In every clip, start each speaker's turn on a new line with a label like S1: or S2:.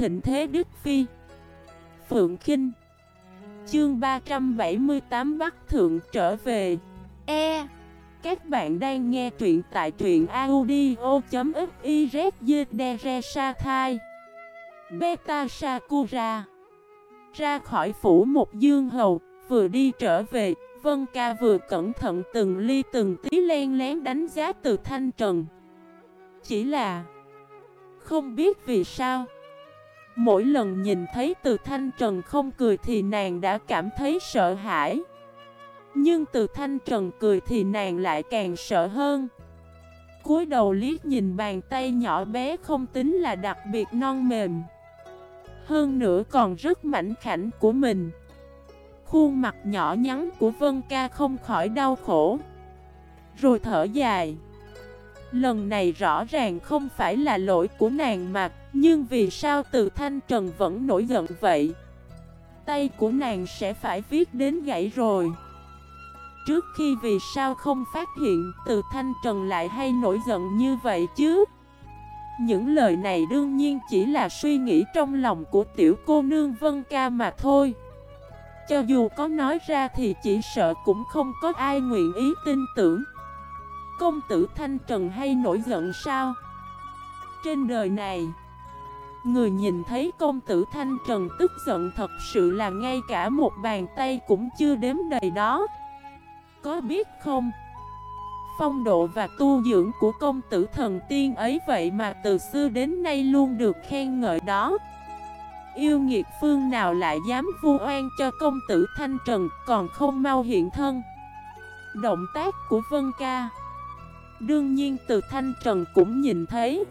S1: thịnh thế Đức Phi. Phượng Kinh. Chương 378 Bắc Thượng trở về. E. Các bạn đang nghe truyện tại truyện audio.xyz Beta Sakura. Ra khỏi phủ một dương hầu, Vừa đi trở về, Vân ca vừa cẩn thận từng ly từng tí len lén đánh giá từ thanh trần. Chỉ là Không biết vì sao Mỗi lần nhìn thấy từ thanh trần không cười thì nàng đã cảm thấy sợ hãi. Nhưng từ thanh trần cười thì nàng lại càng sợ hơn. Cúi đầu liếc nhìn bàn tay nhỏ bé không tính là đặc biệt non mềm. Hơn nữa còn rất mảnh khảnh của mình. Khuôn mặt nhỏ nhắn của Vân Ca không khỏi đau khổ. Rồi thở dài. Lần này rõ ràng không phải là lỗi của nàng mà nhưng vì sao từ Thanh Trần vẫn nổi giận vậy? Tay của nàng sẽ phải viết đến gãy rồi. Trước khi vì sao không phát hiện, từ Thanh Trần lại hay nổi giận như vậy chứ? Những lời này đương nhiên chỉ là suy nghĩ trong lòng của tiểu cô nương Vân Ca mà thôi. Cho dù có nói ra thì chỉ sợ cũng không có ai nguyện ý tin tưởng. Công tử Thanh Trần hay nổi giận sao? Trên đời này Người nhìn thấy công tử Thanh Trần tức giận thật sự là ngay cả một bàn tay cũng chưa đếm đầy đó. Có biết không? Phong độ và tu dưỡng của công tử thần tiên ấy vậy mà từ xưa đến nay luôn được khen ngợi đó. Yêu nghiệt phương nào lại dám vu oan cho công tử Thanh Trần, còn không mau hiện thân. Động tác của Vân Ca. Đương nhiên từ Thanh Trần cũng nhìn thấy.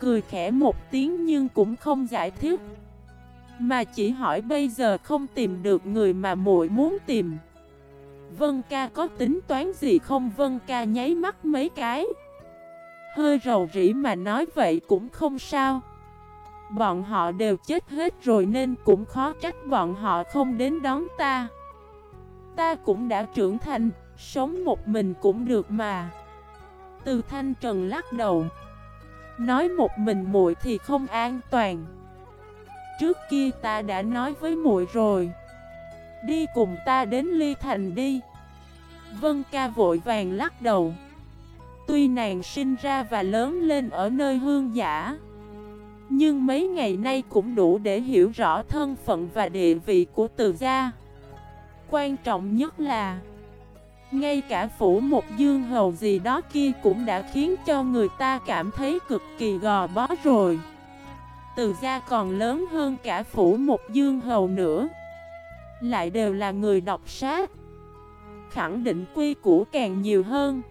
S1: Cười khẽ một tiếng nhưng cũng không giải thích. Mà chỉ hỏi bây giờ không tìm được người mà muội muốn tìm. Vân ca có tính toán gì không? Vân ca nháy mắt mấy cái. Hơi rầu rĩ mà nói vậy cũng không sao. Bọn họ đều chết hết rồi nên cũng khó trách bọn họ không đến đón ta. Ta cũng đã trưởng thành, sống một mình cũng được mà. Từ thanh trần lắc đầu. Nói một mình muội thì không an toàn. Trước kia ta đã nói với muội rồi. Đi cùng ta đến Ly Thành đi. Vân ca vội vàng lắc đầu. Tuy nàng sinh ra và lớn lên ở nơi hương giả, nhưng mấy ngày nay cũng đủ để hiểu rõ thân phận và địa vị của từ gia. Quan trọng nhất là ngay cả phủ một dương hầu gì đó kia cũng đã khiến cho người ta cảm thấy cực kỳ gò bó rồi. Từ gia còn lớn hơn cả phủ một dương hầu nữa. Lại đều là người đọc sát. Khẳng định quy củ càng nhiều hơn.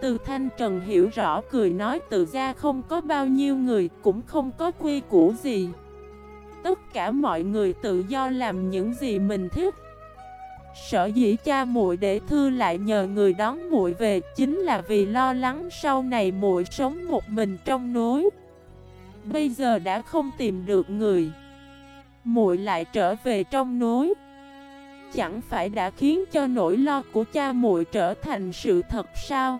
S1: Từ Thanh Trần hiểu rõ cười nói từ gia không có bao nhiêu người cũng không có quy củ gì. Tất cả mọi người tự do làm những gì mình thích. Sở dĩ cha muội để thư lại nhờ người đón muội về chính là vì lo lắng sau này muội sống một mình trong núi. Bây giờ đã không tìm được người, muội lại trở về trong núi. Chẳng phải đã khiến cho nỗi lo của cha muội trở thành sự thật sao?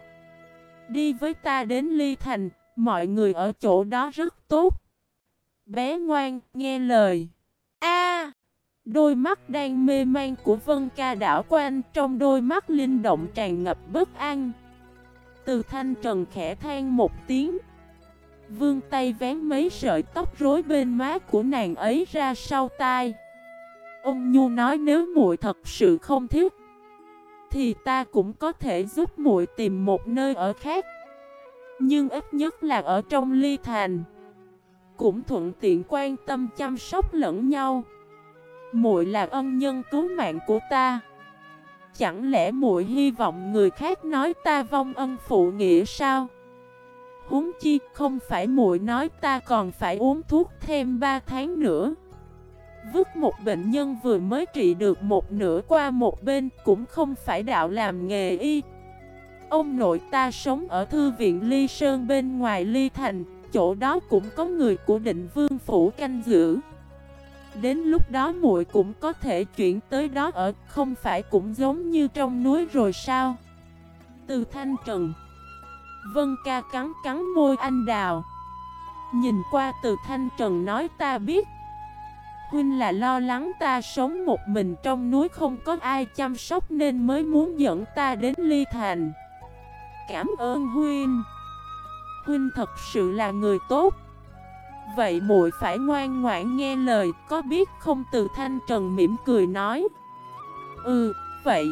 S1: Đi với ta đến Ly Thành, mọi người ở chỗ đó rất tốt. Bé ngoan, nghe lời. Đôi mắt đang mê man của Vân Ca đảo quanh, trong đôi mắt linh động tràn ngập bất an. Từ thanh trần khẽ than một tiếng. Vương tay vén mấy sợi tóc rối bên má của nàng ấy ra sau tai. Ông Nhu nói nếu muội thật sự không thích, thì ta cũng có thể giúp muội tìm một nơi ở khác. Nhưng ít nhất là ở trong ly thành. Cũng thuận tiện quan tâm chăm sóc lẫn nhau. Muội là ân nhân cứu mạng của ta. Chẳng lẽ muội hy vọng người khác nói ta vong ân phụ nghĩa sao? Huống chi, không phải muội nói ta còn phải uống thuốc thêm 3 tháng nữa. Vứt một bệnh nhân vừa mới trị được một nửa qua một bên cũng không phải đạo làm nghề y Ông nội ta sống ở thư viện Ly Sơn bên ngoài Ly Thành, Chỗ đó cũng có người của định vương phủ canh giữ Đến lúc đó muội cũng có thể chuyển tới đó ở, Không phải cũng giống như trong núi rồi sao? Từ thanh trần. Vân ca cắn cắn môi anh đào. Nhìn qua từ Thanh Trần nói ta biết. Huynh là lo lắng ta sống một mình trong núi không có ai chăm sóc nên mới muốn dẫn ta đến Ly Thành. Cảm ơn Huynh. Huynh thật sự là người tốt. Vậy muội phải ngoan ngoãn nghe lời Có biết không? Từ Thanh Trần mỉm cười nói. Ừ, vậy.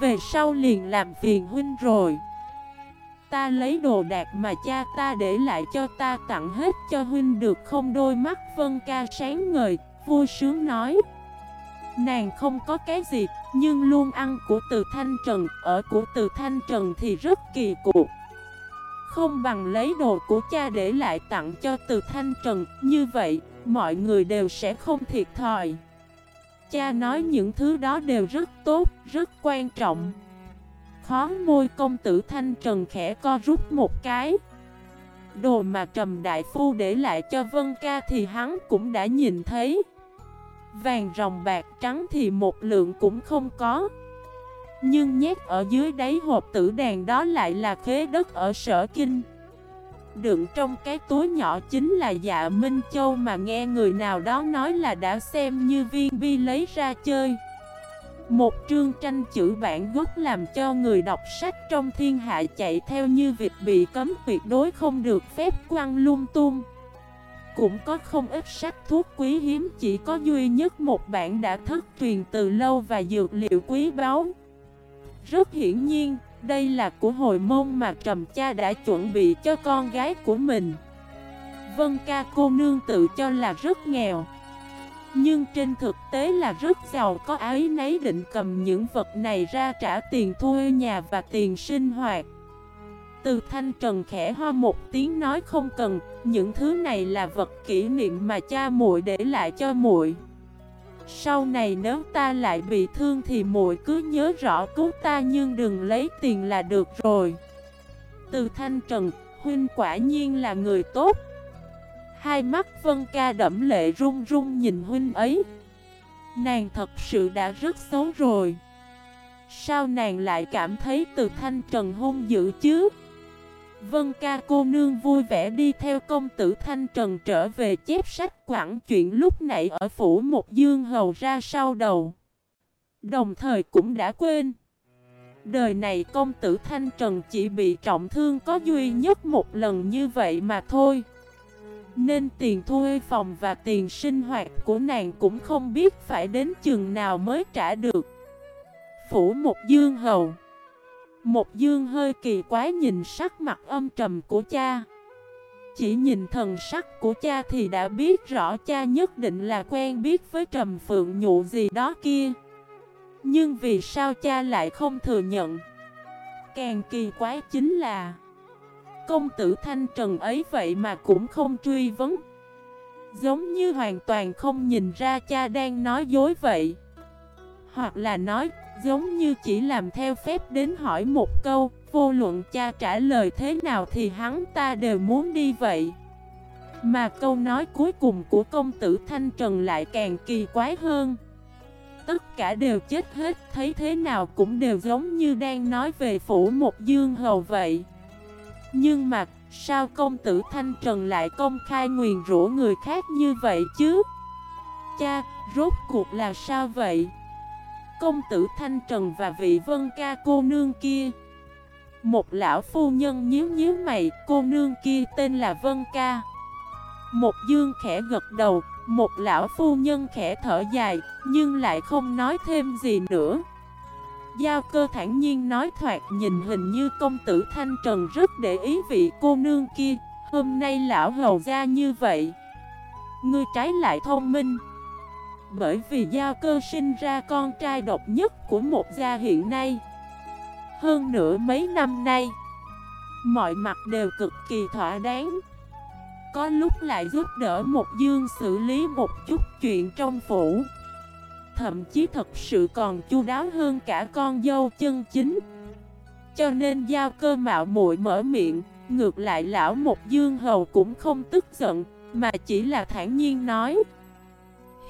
S1: Về sau liền làm phiền huynh rồi. Ta lấy đồ đạc mà cha ta để lại cho ta tặng hết cho huynh được không? Đôi mắt vân ca sáng ngời, vui sướng nói. Nàng không có cái gì, nhưng luôn ăn của từ thanh trần, ở của từ thanh trần thì rất kỳ cục. Không bằng lấy đồ của cha để lại tặng cho từ thanh trần, như vậy, mọi người đều sẽ không thiệt thòi. Cha nói những thứ đó đều rất tốt, rất quan trọng. Khó môi công tử Thanh Trần khẽ co rút một cái. Đồ mà Trầm Đại Phu để lại cho Vân Ca thì hắn cũng đã nhìn thấy. Vàng rồng bạc trắng thì một lượng cũng không có. Nhưng nhét ở dưới đáy hộp tử đàn đó lại là khế đất ở sở kinh Đựng trong cái túi nhỏ chính là dạ Minh Châu mà nghe người nào đó nói là đã xem như viên bi lấy ra chơi một trương tranh chữ bản gốc làm cho người đọc sách trong thiên hạ chạy theo như việc bị cấm, tuyệt đối không được phép quăng lung tung. Cũng có không ít sách thuốc quý hiếm, chỉ có duy nhất một bản đã thất truyền từ lâu và dược liệu quý báu. Rất hiển nhiên, đây là của hồi môn mà trầm cha đã chuẩn bị cho con gái của mình. Vân ca cô nương tự cho là rất nghèo. Nhưng trên thực tế là rất giàu có ái nấy định cầm những vật này ra trả tiền thuê nhà và tiền sinh hoạt Từ thanh trần khẽ ho một tiếng nói không cần Những thứ này là vật kỷ niệm mà cha muội để lại cho muội sau này nếu ta lại bị thương thì muội cứ nhớ rõ cứu ta nhưng đừng lấy tiền là được rồi. Từ thanh trần, huynh quả nhiên là người tốt. Hai mắt Vân Ca đẫm lệ run run nhìn huynh ấy. Nàng thật sự đã rất xấu rồi. Sao nàng lại cảm thấy từ thanh trần hung dữ chứ? Vân ca cô nương vui vẻ đi theo công tử Thanh Trần trở về chép sách quảng chuyện lúc nãy ở phủ một dương hầu ra sau đầu. Đồng thời cũng đã quên. Đời này công tử Thanh Trần chỉ bị trọng thương có duy nhất một lần như vậy mà thôi. Nên tiền thuê phòng và tiền sinh hoạt của nàng cũng không biết phải đến chừng nào mới trả được Phủ một dương hầu một dương hơi kỳ quái nhìn sắc mặt âm trầm của cha. Chỉ nhìn thần sắc của cha thì đã biết rõ cha nhất định là quen biết với trầm phượng nhụ gì đó kia. Nhưng vì sao cha lại không thừa nhận? Càng kỳ quái chính là công tử Thanh Trần ấy vậy mà cũng không truy vấn. Giống như hoàn toàn không nhìn ra cha đang nói dối vậy. Hoặc là nói giống như chỉ làm theo phép đến hỏi một câu Vô luận cha trả lời thế nào thì hắn ta đều muốn đi vậy Mà câu nói cuối cùng của công tử Thanh Trần lại càng kỳ quái hơn Tất cả đều chết hết Thấy thế nào cũng đều giống như đang nói về phủ một dương hầu vậy nhưng mà, sao công tử Thanh Trần lại công khai nguyền rủa người khác như vậy chứ? Cha, rốt cuộc là sao vậy? Công tử Thanh Trần và vị vân ca cô nương kia. Một lão phu nhân nhíu nhíu mày, cô nương kia tên là Vân Ca. Một dương khẽ gật đầu, một lão phu nhân khẽ thở dài, nhưng lại không nói thêm gì nữa. Giao cơ thản nhiên nói thoạt nhìn hình như công tử Thanh Trần rất để ý vị cô nương kia. Hôm nay lão hầu ra như vậy Ngươi trái lại thông minh. Bởi vì giao cơ sinh ra con trai độc nhất của một gia hiện nay Hơn nữa mấy năm nay Mọi mặt đều cực kỳ thỏa đáng Có lúc lại giúp đỡ một dương xử lý một chút chuyện trong phủ thậm chí thật sự còn chu đáo hơn cả con dâu chân chính. Cho nên giao cơ mạo muội mở miệng, ngược lại lão một dương hầu cũng không tức giận, mà chỉ là thản nhiên nói.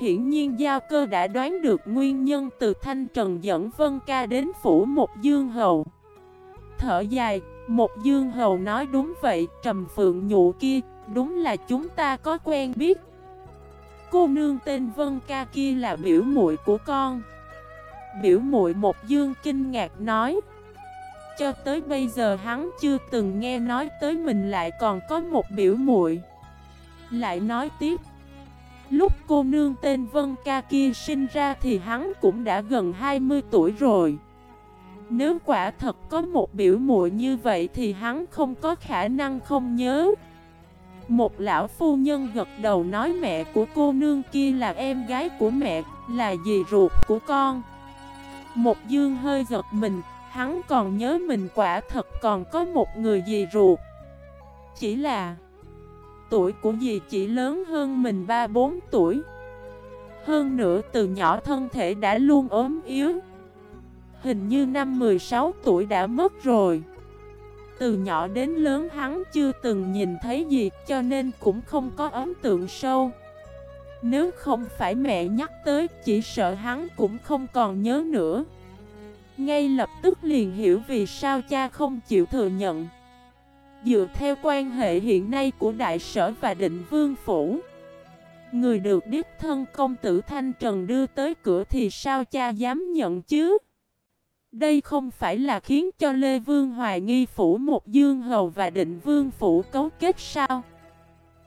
S1: Hiển nhiên giao cơ đã đoán được nguyên nhân từ Thanh Trần dẫn Vân Ca đến phủ một dương hầu. Thở dài, một dương hầu nói đúng vậy, trầm phượng nhụ kia, đúng là chúng ta có quen biết. Cô nương tên Vân Ca kia là biểu muội của con. Biểu muội một dương kinh ngạc nói Cho tới bây giờ hắn chưa từng nghe nói tới mình lại còn có một biểu muội. Lại nói tiếp Lúc cô nương tên Vân Ca kia sinh ra thì hắn cũng đã gần 20 tuổi rồi. Nếu quả thật có một biểu muội như vậy thì hắn không có khả năng không nhớ. Một lão phu nhân gật đầu nói mẹ của cô nương kia là em gái của mẹ, là dì ruột của con. Một dương hơi giật mình, hắn còn nhớ mình quả thật còn có một người dì ruột. Chỉ là tuổi của dì chỉ lớn hơn mình 3-4 tuổi. Hơn nữa từ nhỏ thân thể đã luôn ốm yếu. Hình như năm 16 tuổi đã mất rồi. Từ nhỏ đến lớn hắn chưa từng nhìn thấy gì cho nên cũng không có ấn tượng sâu. Nếu không phải mẹ nhắc tới, chỉ sợ hắn cũng không còn nhớ nữa. Ngay lập tức liền hiểu vì sao cha không chịu thừa nhận. Dựa theo quan hệ hiện nay của Đại Sở và Định Vương Phủ Người được đích thân công tử Thanh Trần đưa tới cửa thì sao cha dám nhận chứ? Đây không phải là khiến cho Lê Vương hoài nghi phủ một dương hầu và định vương phủ cấu kết sao?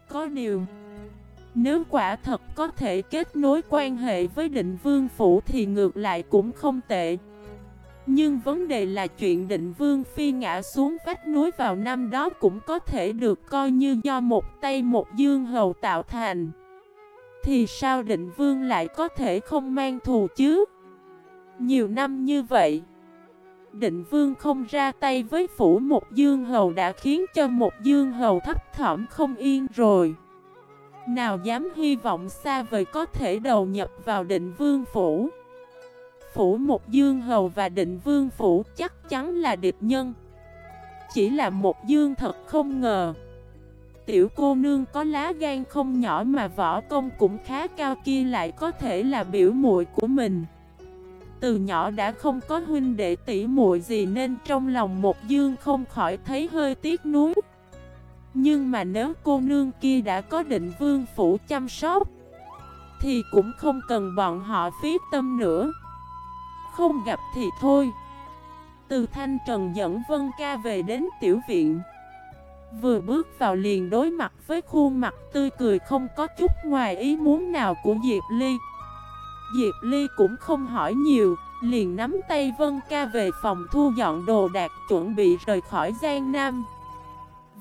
S1: Có điều, nếu quả thật có thể kết nối quan hệ với định vương phủ thì ngược lại cũng không tệ. Nhưng vấn đề là chuyện định vương phi ngã xuống vách núi vào năm đó cũng có thể được coi như do một tay một dương hầu tạo thành. Thì sao định vương lại có thể không mang thù chứ? Nhiều năm như vậy, định vương không ra tay với phủ một dương hầu đã khiến cho một dương hầu thấp thỏm không yên rồi. Nào dám hy vọng xa vời có thể đầu nhập vào định vương phủ phủ một dương hầu và định vương phủ chắc chắn là địch nhân. Chỉ là một dương thật không ngờ. Tiểu cô nương có lá gan không nhỏ mà võ công cũng khá cao kia lại có thể là biểu muội của mình. Từ nhỏ đã không có huynh đệ tỷ muội gì nên trong lòng một dương không khỏi thấy hơi tiếc nuối. Nhưng mà nếu cô nương kia đã có định vương phủ chăm sóc, Thì cũng không cần bọn họ phí tâm nữa không gặp thì thôi. Từ Thanh Trần dẫn Vân Ca về đến tiểu viện. Vừa bước vào liền đối mặt với khuôn mặt tươi cười không có chút ngoài ý muốn nào của Diệp Ly. Diệp Ly cũng không hỏi nhiều Liền nắm tay Vân Ca về phòng thu dọn đồ đạc chuẩn bị rời khỏi Giang Nam.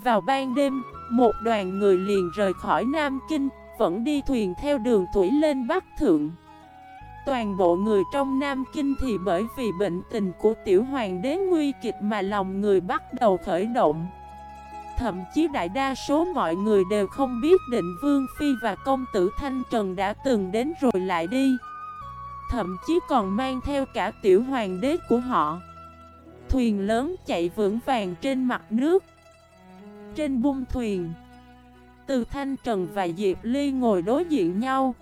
S1: Vào ban đêm, một đoàn người liền rời khỏi Nam Kinh Vẫn đi thuyền theo đường thủy lên Bắc Thượng. Toàn bộ người trong Nam Kinh thì bởi vì bệnh tình của tiểu hoàng đế nguy kịch mà lòng người bắt đầu khởi động. Thậm chí đại đa số mọi người đều không biết định Vương Phi và công tử Thanh Trần đã từng đến rồi lại đi. Thậm chí còn mang theo cả tiểu hoàng đế của họ. Thuyền lớn chạy vững vàng trên mặt nước. Trên bung thuyền, Từ Thanh Trần và Diệp Ly ngồi đối diện nhau.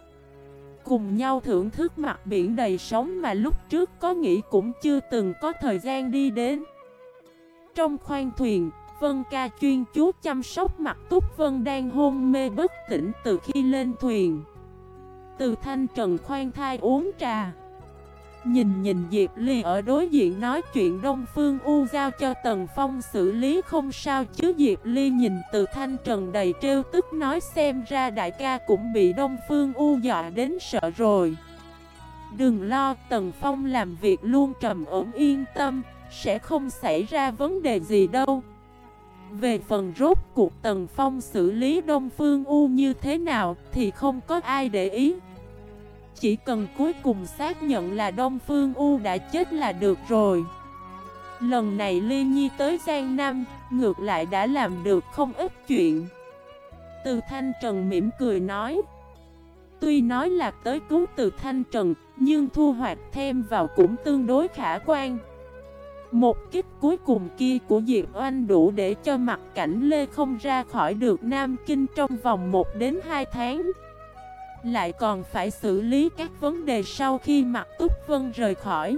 S1: Cùng nhau thưởng thức mặt biển đầy sóng mà lúc trước có nghĩ cũng chưa từng có thời gian đi đến. Trong khoang thuyền, Vân ca chuyên chú chăm sóc mặt Túc Vân đang hôn mê bất tỉnh từ khi lên thuyền. Từ thanh trần khoan thai uống trà Nhìn nhìn Diệp Ly ở đối diện nói chuyện Đông Phương U giao cho Tần Phong xử lý không sao chứ Diệp Ly nhìn từ thanh trần đầy trêu tức nói xem ra đại ca cũng bị Đông Phương U dọa đến sợ rồi. Đừng lo, Tần Phong làm việc luôn trầm ổn yên tâm, Sẽ không xảy ra vấn đề gì đâu. Về phần rốt cuộc Tần Phong xử lý Đông Phương U như thế nào thì không có ai để ý chỉ cần cuối cùng xác nhận là Đông Phương U đã chết là được rồi. Lần này Liên Nhi tới Giang Nam, Ngược lại đã làm được không ít chuyện. Từ Thanh Trần mỉm cười nói, Tuy nói là tới cứu từ Thanh Trần, Nhưng thu hoạch thêm vào cũng tương đối khả quan. Một kích cuối cùng kia của Diệp Oanh đủ để cho mặt cảnh Lê không ra khỏi được Nam Kinh trong vòng 1 đến 2 tháng lại còn phải xử lý các vấn đề sau khi Mặt Túc Vân rời khỏi.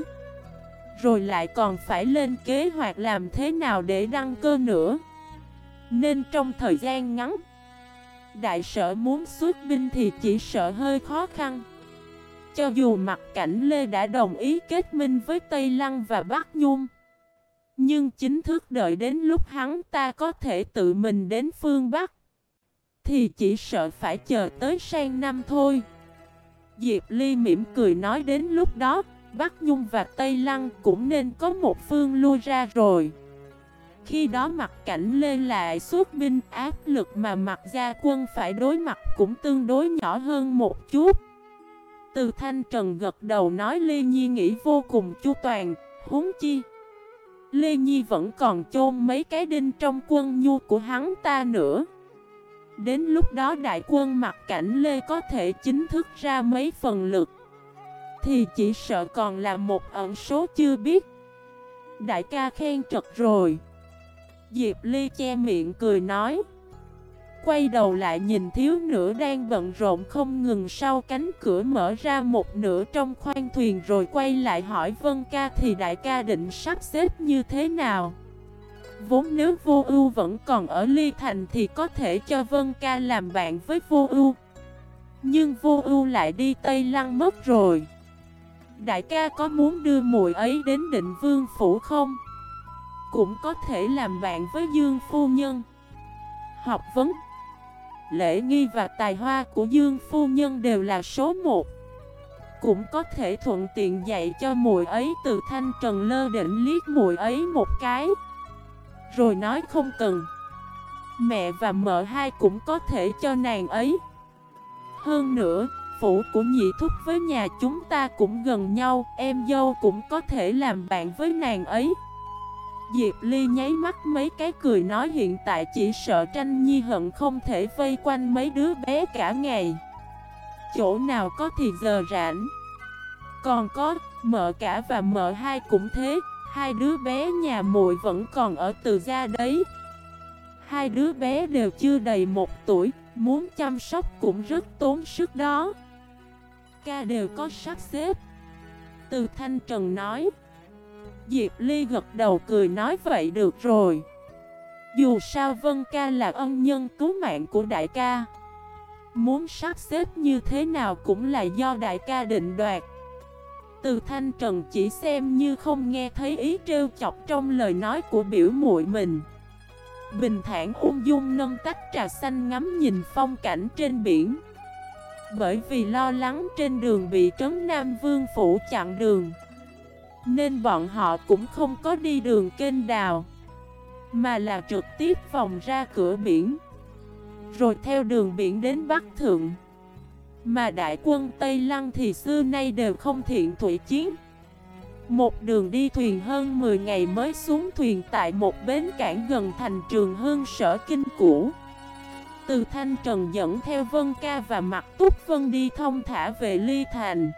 S1: Rồi lại còn phải lên kế hoạch làm thế nào để đăng cơ nữa. Nên trong thời gian ngắn, Đại sở muốn xuất binh thì chỉ sợ hơi khó khăn. Cho dù mặt cảnh Lê đã đồng ý kết minh với Tây Lăng và Bắc Nhung, Nhưng chính thức đợi đến lúc hắn ta có thể tự mình đến phương Bắc. Thì chỉ sợ phải chờ tới sang năm thôi. Diệp Ly mỉm cười nói đến lúc đó Bắc Nhung và Tây Lăng cũng nên có một phương lui ra rồi. Khi đó mặt cảnh lên lại xuất binh áp lực mà mặt gia quân phải đối mặt cũng tương đối nhỏ hơn một chút. Từ Thanh Trần gật đầu nói Lê Nhi nghĩ vô cùng chu toàn, huống chi. Lê Nhi vẫn còn chôn mấy cái đinh trong quân nhu của hắn ta nữa. Đến lúc đó đại quân mặt cảnh Lê có thể chính thức ra mấy phần lực. Thì chỉ sợ còn là một ẩn số chưa biết. Đại ca khen trật rồi. Diệp Ly che miệng cười nói. Quay đầu lại nhìn thiếu nữ đang bận rộn không ngừng sau cánh cửa mở ra một nửa trong khoang thuyền rồi quay lại hỏi Vân ca thì đại ca định sắp xếp như thế nào? Vốn nếu vô ưu vẫn còn ở Ly Thành thì có thể cho Vân Ca làm bạn với vô ưu. Nhưng vô ưu lại đi Tây Lăng mất rồi. Đại ca có muốn đưa muội ấy đến định vương phủ không? Cũng có thể làm bạn với Dương Phu Nhân. Học vấn, Lễ nghi và tài hoa của Dương Phu Nhân đều là số một. Cũng có thể thuận tiện dạy cho muội ấy từ thanh trần lơ định liếc muội ấy một cái rồi nói không cần. Mẹ và mợ hai cũng có thể cho nàng ấy. Hơn nữa, phủ của nhị thúc với nhà chúng ta cũng gần nhau Em dâu cũng có thể làm bạn với nàng ấy. Diệp Ly nháy mắt mấy cái cười nói hiện tại chỉ sợ tranh nhi hận không thể vây quanh mấy đứa bé cả ngày. Chỗ nào có thì giờ rảnh. Còn có, mợ cả và mợ hai cũng thế. Hai đứa bé nhà muội vẫn còn ở từ gia đấy. Hai đứa bé đều chưa đầy một tuổi, Muốn chăm sóc cũng rất tốn sức đó. Ca đều có sắp xếp. Từ Thanh Trần nói. Diệp Ly gật đầu cười nói vậy được rồi. Dù sao Vân Ca là ân nhân cứu mạng của đại ca. Muốn sắp xếp như thế nào cũng là do đại ca định đoạt từ Thanh Trần chỉ xem như không nghe thấy ý trêu chọc trong lời nói của biểu muội mình. Bình thản ung dung nâng tách trà xanh ngắm nhìn phong cảnh trên biển. Bởi vì lo lắng trên đường bị trấn Nam Vương Phủ chặn đường, Nên bọn họ cũng không có đi đường kênh đào, Mà là trực tiếp vòng ra cửa biển. Rồi theo đường biển đến Bắc Thượng mà đại quân Tây Lăng thì xưa nay đều không thiện thủy chiến. Một đường đi thuyền hơn 10 ngày mới xuống thuyền tại một bến cảng gần thành trường hương sở kinh cũ Từ Thanh Trần dẫn theo Vân Ca và Mặt Túc Vân đi thông thả về Ly Thành.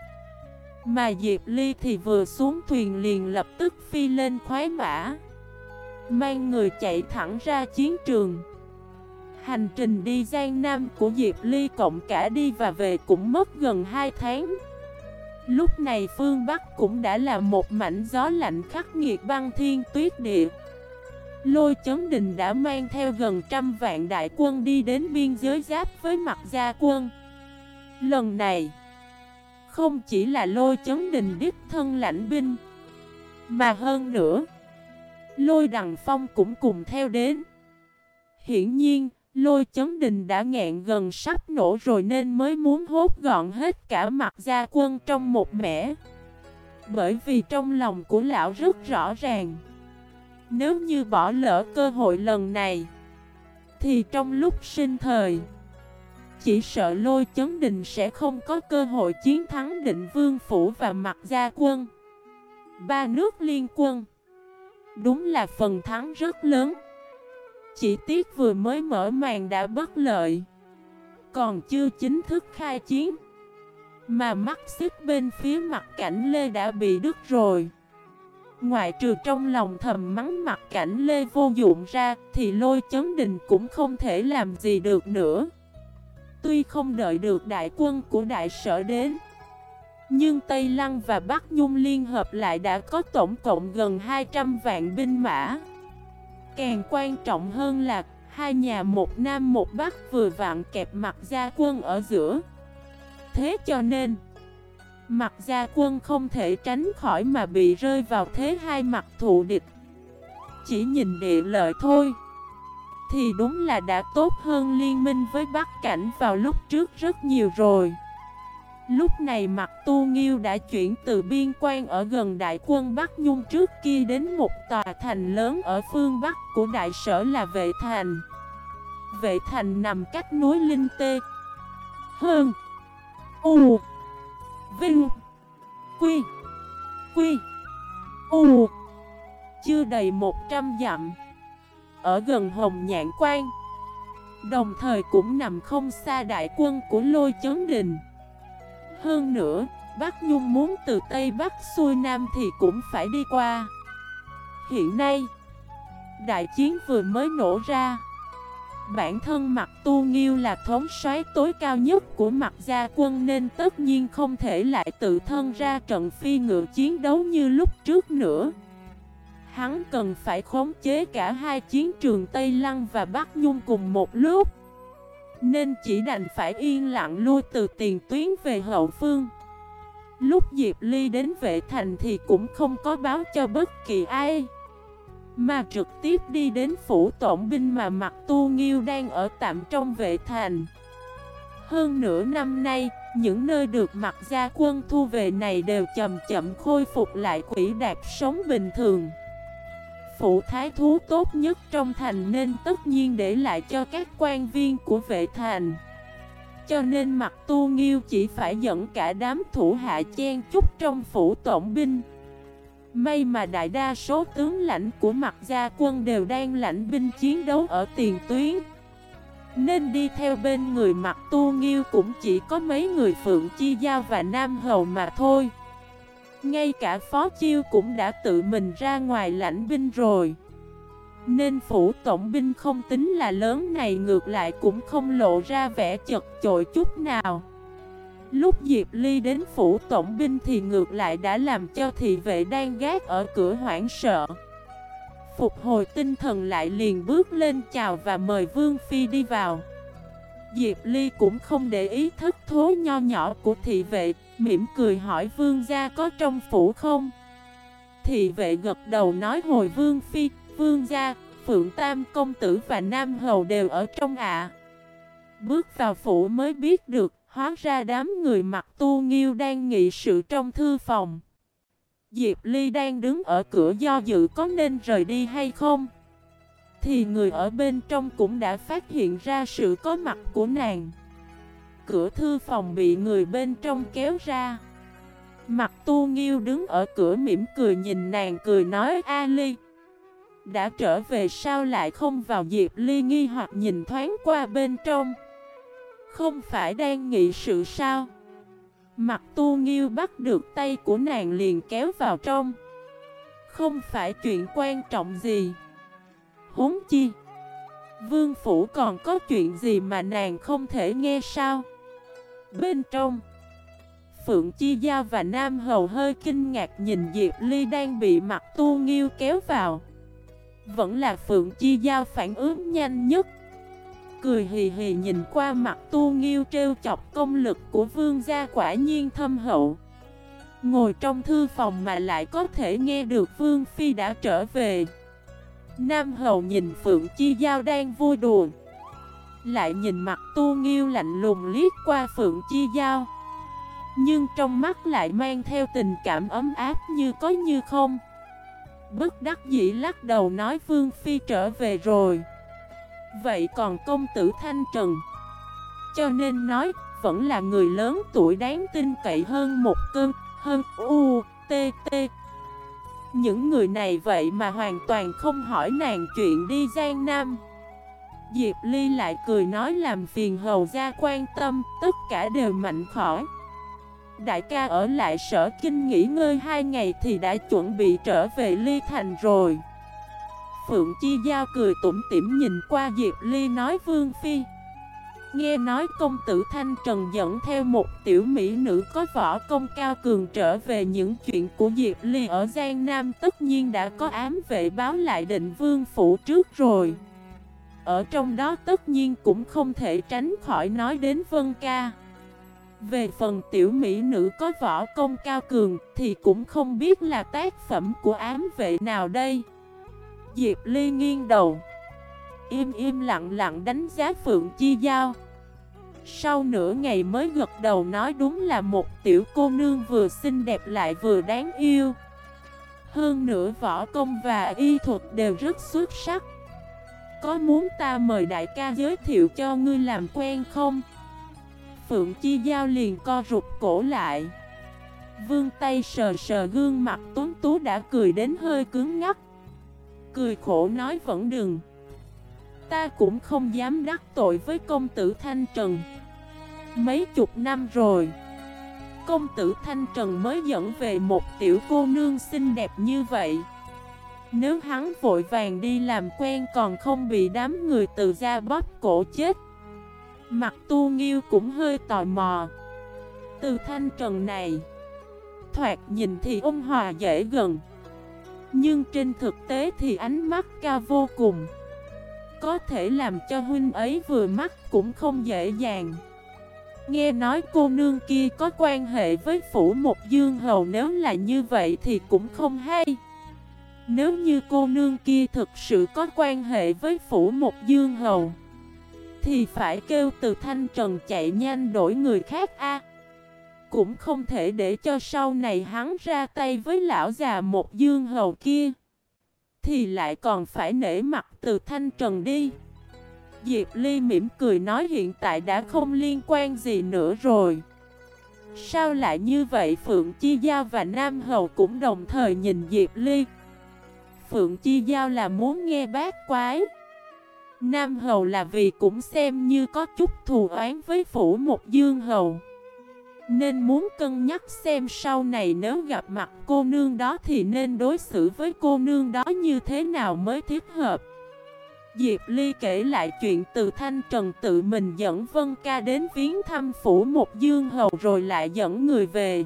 S1: Mà Diệp Ly thì vừa xuống thuyền liền lập tức phi lên khoái mã, Mang người chạy thẳng ra chiến trường. Hành trình đi Giang Nam của Diệp Ly cộng cả đi và về cũng mất gần 2 tháng. Lúc này phương Bắc cũng đã là một mảnh gió lạnh khắc nghiệt băng thiên tuyết địa. Lôi chấn đình đã mang theo gần trăm vạn đại quân đi đến biên giới giáp với mặt gia quân. Lần này, Không chỉ là lôi chấn đình đích thân lãnh binh, Mà hơn nữa, Lôi đằng phong cũng cùng theo đến. Hiển nhiên Lôi chấn đình đã ngẹn gần sắp nổ rồi nên mới muốn hốt gọn hết cả mặt gia quân trong một mẻ. Bởi vì trong lòng của lão rất rõ ràng. Nếu như bỏ lỡ cơ hội lần này, thì trong lúc sinh thời, chỉ sợ lôi chấn đình sẽ không có cơ hội chiến thắng định vương phủ và mặt gia quân. Ba nước liên quân Đúng là phần thắng rất lớn chỉ tiếc vừa mới mở màn đã bất lợi. Còn chưa chính thức khai chiến. Mà mắt xích bên phía mặt cảnh Lê đã bị đứt rồi. Ngoại trừ trong lòng thầm mắng mặt cảnh Lê vô dụng ra, Thì lôi chấn đình cũng không thể làm gì được nữa. Tuy không đợi được đại quân của đại sở đến, Nhưng Tây Lăng và Bắc Nhung liên hợp lại đã có tổng cộng gần 200 vạn binh mã. Càng quan trọng hơn là, Hai nhà một nam một bắc vừa vặn kẹp mặt gia quân ở giữa. Thế cho nên, Mặt gia quân không thể tránh khỏi mà bị rơi vào thế hai mặt thụ địch. Chỉ nhìn địa lợi thôi, Thì đúng là đã tốt hơn liên minh với Bắc Cảnh vào lúc trước rất nhiều rồi. Lúc này mặt tu nghiêu đã chuyển từ biên quan ở gần đại quân Bắc Nhung trước kia đến một tòa thành lớn ở phương Bắc của đại sở là Vệ Thành. Vệ Thành nằm cách núi Linh Tê. Hơn. U. Vinh. Quy. Quy. U. Chưa đầy 100 dặm. Ở gần Hồng Nhạn Quan. Đồng thời cũng nằm không xa đại quân của Lôi Chấn Đình hơn nữa, Bắc Nhung muốn từ Tây Bắc xuôi Nam thì cũng phải đi qua. Hiện nay, đại chiến vừa mới nổ ra. Bản thân mặt tu nghiêu là thống soái tối cao nhất của mặt gia quân Nên tất nhiên không thể lại tự thân ra trận phi ngựa chiến đấu như lúc trước nữa. Hắn cần phải khống chế cả hai chiến trường Tây Lăng và Bắc Nhung cùng một lúc nên chỉ đành phải yên lặng lui từ tiền tuyến về hậu phương. Lúc Diệp Ly đến vệ thành thì cũng không có báo cho bất kỳ ai Mà trực tiếp đi đến phủ tổng binh mà mặt tu nghiêu đang ở tạm trong vệ thành. Hơn nửa năm nay, những nơi được mặt gia quân thu về này đều chậm chậm khôi phục lại quỹ đạt sống bình thường phụ thái thú tốt nhất trong thành nên tất nhiên để lại cho các quan viên của vệ thành. Cho nên mặt tu nghiêu chỉ phải dẫn cả đám thủ hạ chen chúc trong phủ tổng binh. May mà đại đa số tướng lãnh của mặt gia quân đều đang lãnh binh chiến đấu ở tiền tuyến. Nên đi theo bên người mặt tu nghiêu cũng chỉ có mấy người Phượng Chi Giao và Nam Hầu mà thôi ngay cả Phó Chiêu cũng đã tự mình ra ngoài lãnh binh rồi. Nên phủ tổng binh không tính là lớn này ngược lại cũng không lộ ra vẻ chật chội chút nào. Lúc Diệp Ly đến phủ tổng binh thì ngược lại đã làm cho thị vệ đang gác ở cửa hoảng sợ. Phục hồi tinh thần lại liền bước lên chào và mời Vương Phi đi vào. Diệp Ly cũng không để ý thức thố nho nhỏ của thị vệ Mỉm cười hỏi vương gia có trong phủ không? Thị vệ gật đầu nói hồi vương phi, vương gia, phượng tam công tử và nam hầu đều ở trong ạ. Bước vào phủ mới biết được, hóa ra đám người mặc tu nghiêu đang nghị sự trong thư phòng. Diệp Ly đang đứng ở cửa do dự có nên rời đi hay không? Thì người ở bên trong cũng đã phát hiện ra sự có mặt của nàng. Cửa thư phòng bị người bên trong kéo ra. Mặt tu nghiêu đứng ở cửa mỉm cười nhìn nàng cười nói, A Ly, Đã trở về sao lại không vào Diệp Ly nghi hoặc nhìn thoáng qua bên trong? Không phải đang nghị sự sao? Mặt tu nghiêu bắt được tay của nàng liền kéo vào trong. Không phải chuyện quan trọng gì. Huống chi, Vương Phủ còn có chuyện gì mà nàng không thể nghe sao? Bên trong, Phượng Chi Giao và Nam Hầu hơi kinh ngạc nhìn Diệp Ly đang bị mặt tu nghiêu kéo vào. Vẫn là Phượng Chi Giao phản ứng nhanh nhất. Cười hì hì nhìn qua mặt tu nghiêu trêu chọc công lực của vương gia quả nhiên thâm hậu. Ngồi trong thư phòng mà lại có thể nghe được Vương Phi đã trở về. Nam Hầu nhìn Phượng Chi Giao đang vui đùa. Lại nhìn mặt tu nghiêu lạnh lùng liếc qua Phượng Chi Giao. Nhưng trong mắt lại mang theo tình cảm ấm áp như có như không. Bất đắc dĩ lắc đầu nói Vương Phi trở về rồi. Vậy còn công tử Thanh Trần? Cho nên nói vẫn là người lớn tuổi đáng tin cậy hơn một cơn Hơn u, t, t. Những người này vậy mà hoàn toàn không hỏi nàng chuyện đi Giang Nam Diệp Ly lại cười nói làm phiền hầu gia quan tâm, tất cả đều mạnh khỏi. Đại ca ở lại sở kinh nghỉ ngơi hai ngày thì đã chuẩn bị trở về Ly Thành rồi. Phượng Chi Giao cười tủm tỉm nhìn qua Diệp Ly nói Vương Phi. Nghe nói công tử Thanh Trần dẫn theo một tiểu mỹ nữ có võ công cao cường trở về những chuyện của Diệp Ly ở Giang Nam, tất nhiên đã có ám vệ báo lại định vương phủ trước rồi. ở trong đó tất nhiên cũng không thể tránh khỏi nói đến Vân Ca. Về phần tiểu mỹ nữ có võ công cao cường thì cũng không biết là tác phẩm của ám vệ nào đây. Diệp Ly nghiêng đầu. Im im lặng lặng đánh giá Phượng Chi Giao. Sau nửa ngày mới gật đầu nói đúng là một tiểu cô nương vừa xinh đẹp lại vừa đáng yêu. Hơn nữa võ công và y thuật đều rất xuất sắc. Có muốn ta mời đại ca giới thiệu cho ngươi làm quen không? Phượng Chi Giao liền co rụt cổ lại Vương tay sờ sờ gương mặt tuấn tú đã cười đến hơi cứng ngắt Cười khổ nói vẫn đừng Ta cũng không dám đắc tội với công tử Thanh Trần Mấy chục năm rồi. Công tử Thanh Trần mới dẫn về một tiểu cô nương xinh đẹp như vậy. Nếu hắn vội vàng đi làm quen còn không bị đám người từ ra bóp cổ chết. Mặt tu nghiêu cũng hơi tò mò. Từ thanh trần này, Thoạt nhìn thì ôn hòa dễ gần. Nhưng trên thực tế thì ánh mắt cao vô cùng. Có thể làm cho huynh ấy vừa mắt cũng không dễ dàng. Nghe nói cô nương kia có quan hệ với phủ một dương hầu, Nếu là như vậy thì cũng không hay. Nếu như cô nương kia thực sự có quan hệ với phủ một dương hầu, thì phải kêu từ thanh trần chạy nhanh đổi người khác a. Cũng không thể để cho sau này hắn ra tay với lão già một dương hầu kia, Thì lại còn phải nể mặt từ thanh trần đi. Diệp Ly mỉm cười nói hiện tại đã không liên quan gì nữa rồi. Sao lại như vậy? Phượng Chi Giao và Nam Hầu cũng đồng thời nhìn Diệp Ly. Phượng Chi Giao là muốn nghe bác quái. Nam Hầu là vì cũng xem như có chút thù oán với phủ một dương hầu. Nên muốn cân nhắc xem sau này nếu gặp mặt cô nương đó thì nên đối xử với cô nương đó như thế nào mới thích hợp. Diệp Ly kể lại chuyện từ Thanh Trần tự mình dẫn Vân Ca đến viếng thăm phủ một dương hầu rồi lại dẫn người về.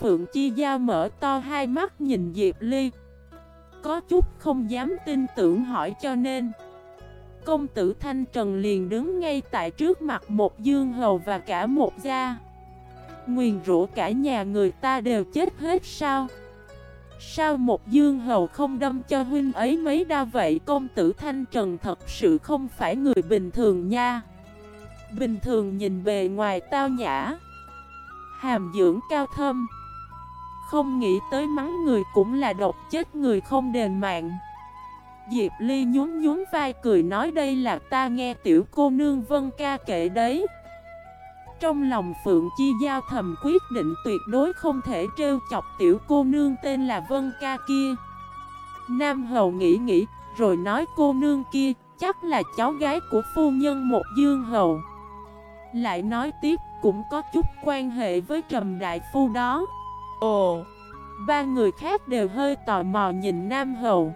S1: Phượng Chi Giao mở to hai mắt nhìn Diệp Ly. Có chút không dám tin tưởng hỏi cho nên, Công tử Thanh Trần liền đứng ngay tại trước mặt một dương hầu và cả một gia. Nguyền rủa cả nhà người ta đều chết hết sao? Sao một dương hầu không đâm cho huynh ấy mấy đa vậy? Công tử Thanh Trần thật sự không phải người bình thường nha. Bình thường nhìn bề ngoài tao nhã. Hàm dưỡng cao thâm. Không nghĩ tới mắng người cũng là độc chết người không đền mạng. Diệp Ly nhún nhún vai cười nói đây là ta nghe tiểu cô nương Vân ca kể đấy. Trong lòng Phượng Chi Giao thầm quyết định tuyệt đối không thể trêu chọc tiểu cô nương tên là Vân ca kia. Nam Hầu nghĩ nghĩ rồi nói cô nương kia chắc là cháu gái của phu nhân một dương hầu. Lại nói tiếp cũng có chút quan hệ với trầm đại phu đó. Ồ. Ba người khác đều hơi tò mò nhìn Nam Hầu.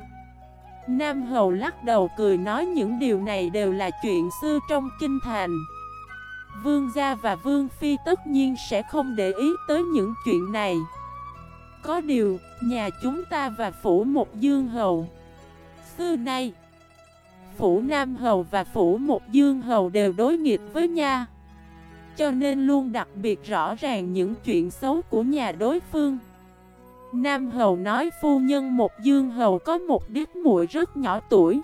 S1: Nam Hầu lắc đầu cười nói những điều này đều là chuyện xưa trong kinh thành Vương gia và Vương Phi tất nhiên sẽ không để ý tới những chuyện này. Có điều, nhà chúng ta và Phủ Một Dương Hầu. Xưa nay Phủ Nam Hầu và Phủ Một Dương Hầu đều đối nghịch với nha. Cho nên luôn đặc biệt rõ ràng những chuyện xấu của nhà đối phương. Nam Hầu nói phu nhân một dương hầu có một đứa muội rất nhỏ tuổi.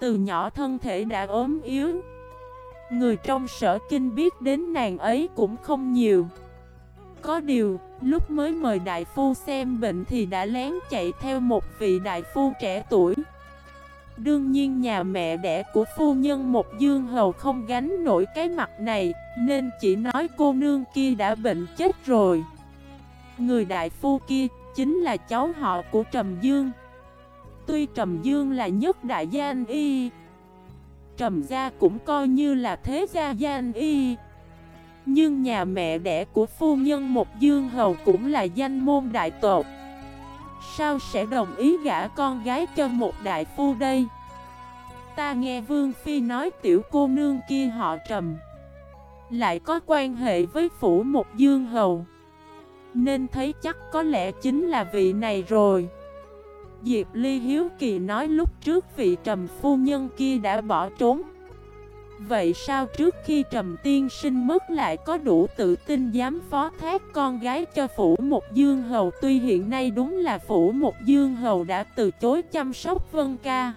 S1: Từ nhỏ thân thể đã ốm yếu Người trong sở kinh biết đến nàng ấy cũng không nhiều. Có điều, lúc mới mời đại phu xem bệnh thì đã lén chạy theo một vị đại phu trẻ tuổi. Đương nhiên nhà mẹ đẻ của phu nhân một dương hầu không gánh nổi cái mặt này Nên chỉ nói cô nương kia đã bệnh chết rồi. Người đại phu kia chính là cháu họ của Trầm Dương. Tuy Trầm Dương là nhất đại gia anh y Trầm gia cũng coi như là thế gia danh y. Nhưng nhà mẹ đẻ của phu nhân một dương hầu cũng là danh môn đại tột Sao sẽ đồng ý gả con gái cho một đại phu đây? Ta nghe Vương Phi nói tiểu cô nương kia họ trầm. Lại có quan hệ với phủ một dương hầu. Nên thấy chắc có lẽ chính là vị này rồi. Diệp Ly Hiếu Kỳ nói lúc trước vị trầm phu nhân kia đã bỏ trốn. Vậy sao trước khi Trầm Tiên sinh mất lại có đủ tự tin dám phó thác con gái cho Phủ Một Dương Hầu? Tuy hiện nay đúng là Phủ Một Dương Hầu đã từ chối chăm sóc Vân Ca.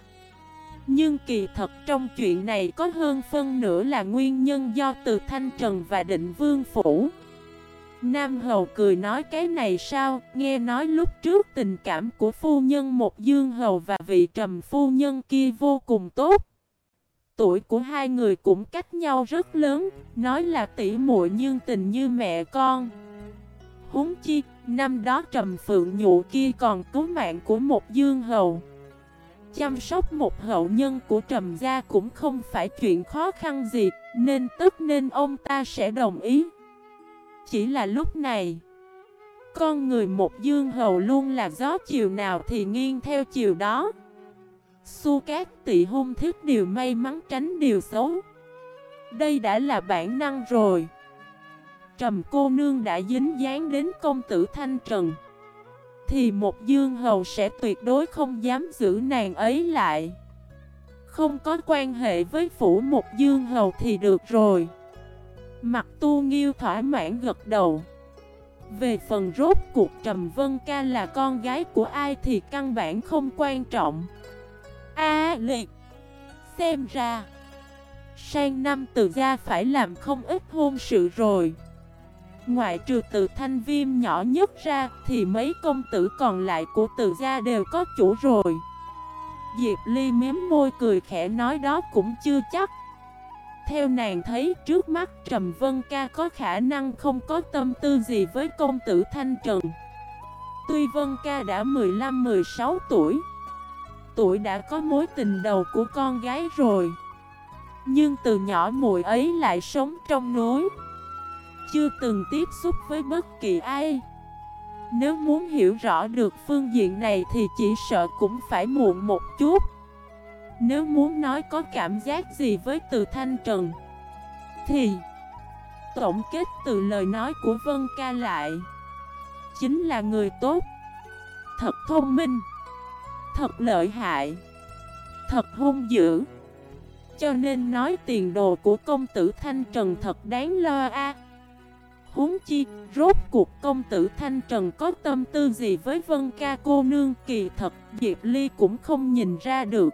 S1: Nhưng kỳ thật trong chuyện này có hơn phân nửa là nguyên nhân do từ Thanh Trần và Định Vương Phủ. Nam Hầu cười nói cái này sao, nghe nói lúc trước tình cảm của phu nhân một dương hầu và vị trầm phu nhân kia vô cùng tốt. Tuổi của hai người cũng cách nhau rất lớn, nói là tỷ muội nhưng tình như mẹ con. Huống chi, năm đó trầm phượng nhụ kia còn cứu mạng của một dương hầu. Chăm sóc một hậu nhân của trầm gia cũng không phải chuyện khó khăn gì, nên tất nên ông ta sẽ đồng ý. Chỉ là lúc này, Con người một dương hầu luôn là gió chiều nào thì nghiêng theo chiều đó. Su cát tị hung thiết điều may mắn tránh điều xấu. Đây đã là bản năng rồi. Trầm cô nương đã dính dáng đến công tử Thanh Trần, Thì một dương hầu sẽ tuyệt đối không dám giữ nàng ấy lại. Không có quan hệ với phủ một dương hầu thì được rồi. Mặt tu nghiêu thỏa mãn gật đầu. Về phần rốt cuộc Trầm Vân Ca là con gái của ai thì căn bản không quan trọng. A liệt Xem ra, Sang năm từ gia phải làm không ít hôn sự rồi. Ngoại trừ từ thanh viêm nhỏ nhất ra Thì mấy công tử còn lại của từ gia đều có chủ rồi. Diệp Ly mém môi cười khẽ nói đó cũng chưa chắc theo nàng thấy trước mắt Trầm Vân Ca có khả năng không có tâm tư gì với công tử Thanh Trần. Tuy Vân Ca đã 15-16 tuổi Tuổi đã có mối tình đầu của con gái rồi, Nhưng từ nhỏ muội ấy lại sống trong núi, Chưa từng tiếp xúc với bất kỳ ai. Nếu muốn hiểu rõ được phương diện này thì chỉ sợ cũng phải muộn một chút nếu muốn nói có cảm giác gì với từ Thanh Trần Thì Tổng kết từ lời nói của Vân Ca lại. Chính là người tốt Thật thông minh Thật lợi hại Thật hung dữ. Cho nên nói tiền đồ của công tử Thanh Trần thật đáng lo a. Huống chi, rốt cuộc công tử Thanh Trần có tâm tư gì với Vân Ca cô nương kỳ thật Diệp Ly cũng không nhìn ra được